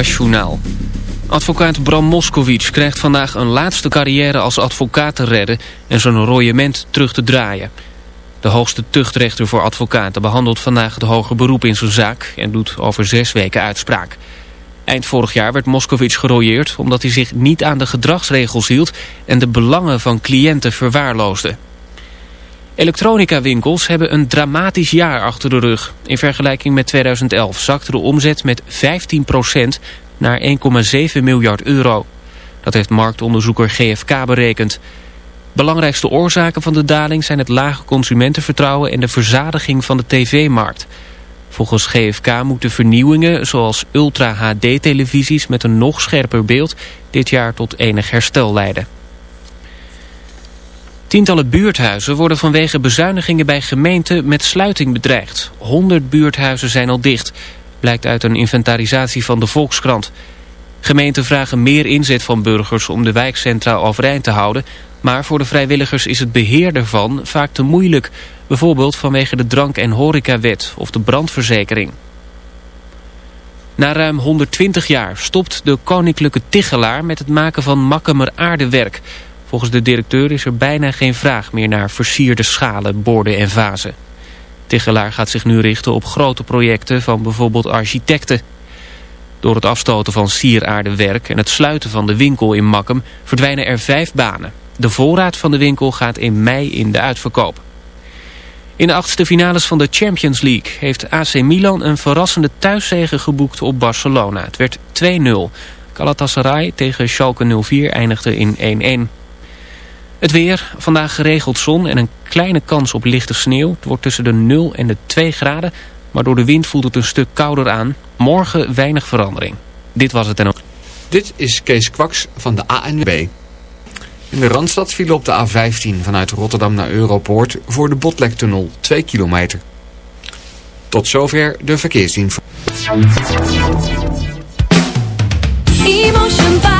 NOS-journaal. Advocaat Bram Moskowitz krijgt vandaag een laatste carrière als advocaat te redden... en zijn royement terug te draaien. De hoogste tuchtrechter voor advocaten behandelt vandaag het hoger beroep in zijn zaak... en doet over zes weken uitspraak. Eind vorig jaar werd Moskowitz gerooieerd omdat hij zich niet aan de gedragsregels hield... en de belangen van cliënten verwaarloosde. Elektronica-winkels hebben een dramatisch jaar achter de rug. In vergelijking met 2011 zakte de omzet met 15% naar 1,7 miljard euro. Dat heeft marktonderzoeker GFK berekend. Belangrijkste oorzaken van de daling zijn het lage consumentenvertrouwen en de verzadiging van de tv-markt. Volgens GFK moeten vernieuwingen zoals Ultra HD-televisies met een nog scherper beeld dit jaar tot enig herstel leiden. Tientallen buurthuizen worden vanwege bezuinigingen bij gemeenten met sluiting bedreigd. 100 buurthuizen zijn al dicht, blijkt uit een inventarisatie van de Volkskrant. Gemeenten vragen meer inzet van burgers om de wijkcentra overeind te houden... maar voor de vrijwilligers is het beheer daarvan vaak te moeilijk... bijvoorbeeld vanwege de drank- en horecawet of de brandverzekering. Na ruim 120 jaar stopt de koninklijke Tichelaar met het maken van makkemer aardewerk... Volgens de directeur is er bijna geen vraag meer naar versierde schalen, borden en vazen. Tichelaar gaat zich nu richten op grote projecten van bijvoorbeeld architecten. Door het afstoten van sieraardewerk en het sluiten van de winkel in Makkum verdwijnen er vijf banen. De voorraad van de winkel gaat in mei in de uitverkoop. In de achtste finales van de Champions League heeft AC Milan een verrassende thuiszege geboekt op Barcelona. Het werd 2-0. Galatasaray tegen Schalke 04 eindigde in 1-1. Het weer, vandaag geregeld zon en een kleine kans op lichte sneeuw. Het wordt tussen de 0 en de 2 graden, maar door de wind voelt het een stuk kouder aan. Morgen weinig verandering. Dit was het en ook. Dit is Kees Kwaks van de ANWB. In de Randstad viel op de A15 vanuit Rotterdam naar Europoort voor de Botlektunnel 2 kilometer. Tot zover de verkeersinformatie.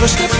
I was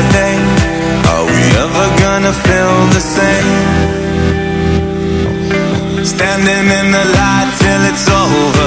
yesterday Are we ever gonna feel the same? Standing in the light till it's over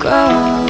go.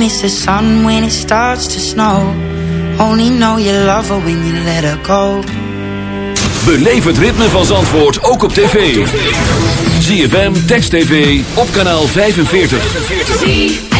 miss the sun when it starts to snow. Only know you love her when you let her go. Beleef het ritme van Zandvoort ook op tv. ZFM, Text TV, op kanaal 45.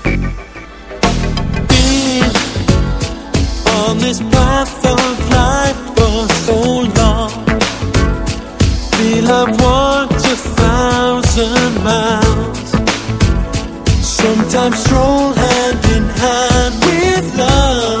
on this path of life for so long. Feel I've walked a thousand miles. Sometimes stroll hand in hand with love.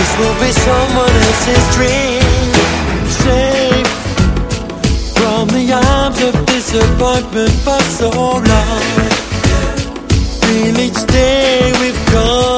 This will be someone else's dream Safe from the arms of disappointment for so long. Feel each day we've gone.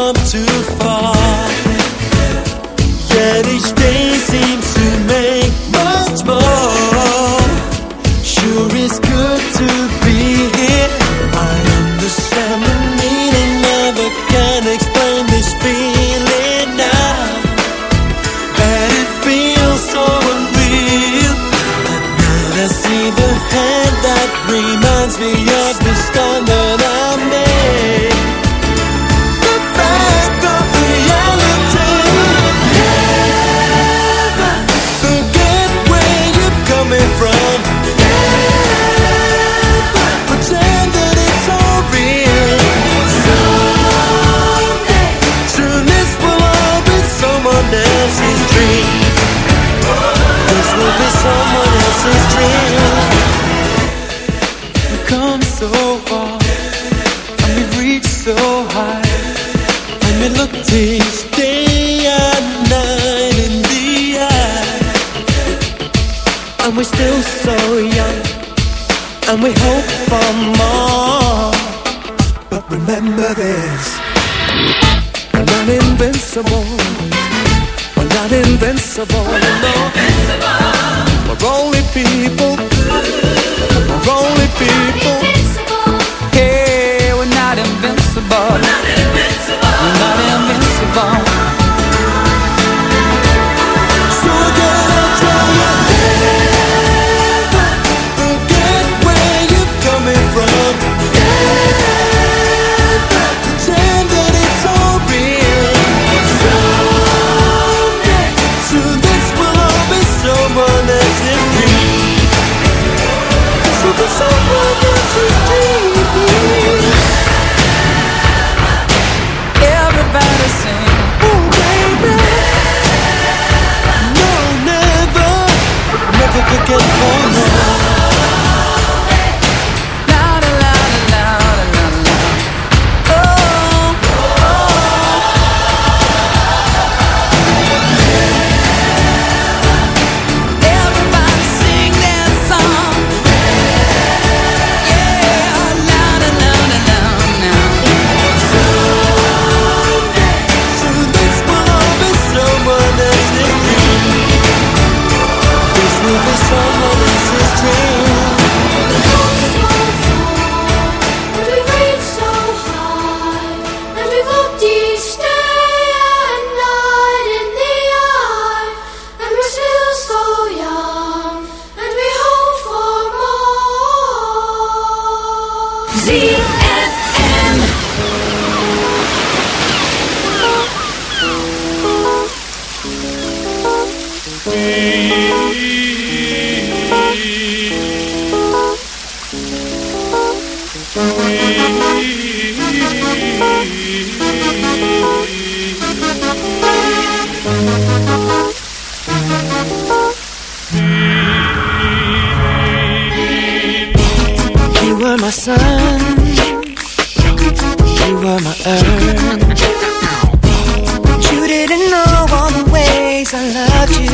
I loved you.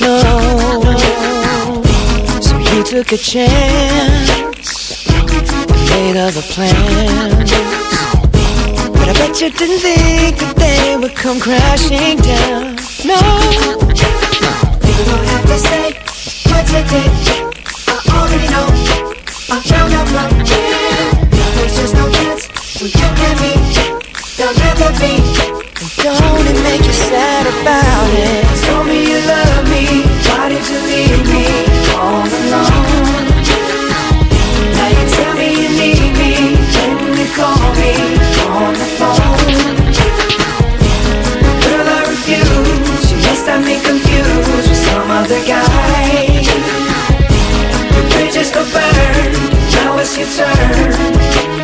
No, so you took a chance, made other plans. But I bet you didn't think that they would come crashing down. No, you don't have to say what you did. I already know. I found out here. There's just no chance for you and me. There'll never be. Don't it make you sad about it? Told me you love me. Why did you leave me all alone? Now you tell me you need me. When you call me on the phone. Girl, I refuse. You must have me confused with some other guy. Your bridges go burn. Now it's your turn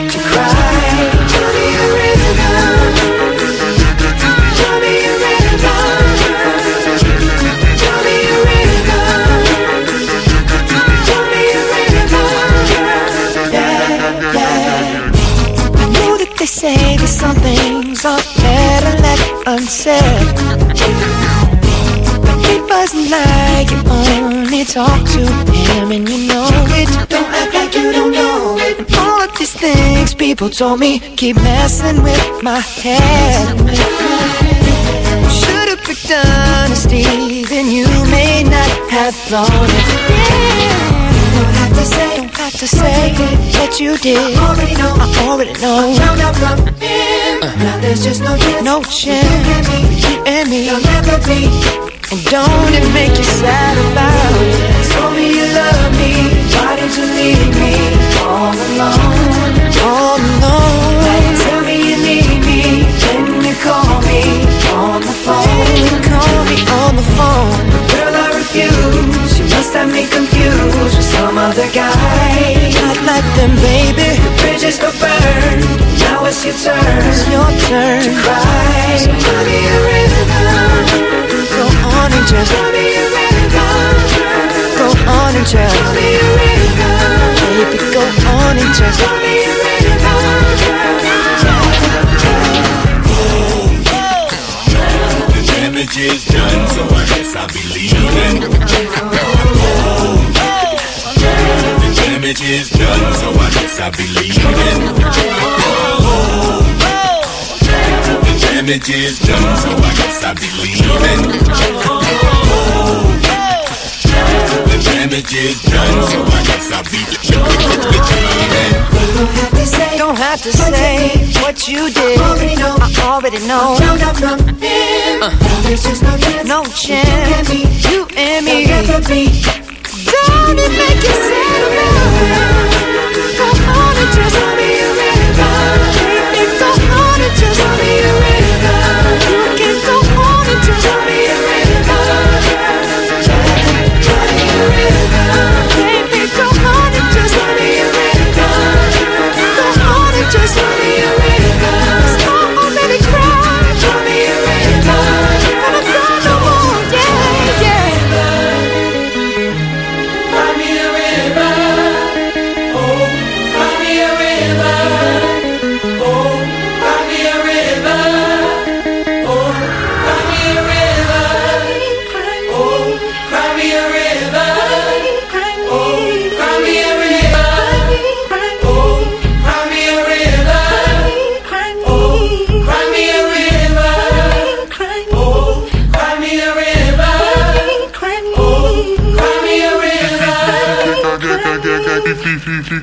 But it wasn't like you only talk to him and you know it. Don't act like you don't know it. All of these things people told me keep messing with my head. Should've picked honesty, then you may not have thought it. Don't have to say, don't have to say what you did. I already know, I already know. Found out from him. Now there's just no chance, no chance. You and me, you'll never be. And don't it make you sad about it? Told me you love me. Why did you leave me some guy. Not like them, baby. The bridges go burn. Now it's your turn. It's your turn to cry. So tell me a rhythm. Go on and just tell me a rhythm. Go on and just tell me a rhythm. Baby, go on and just tell me a The damage is done, so I guess I'll be leaving. The damage is done, so I guess I'll be leaving. The damage is done, so I guess I'll be leaving. The damage is done, so I guess I'll be leaving. Don't have to say what you did. I already know. I already know. Found out from him. There's just no chance. No chance. You and me. Don't it make you sad it's so hard to just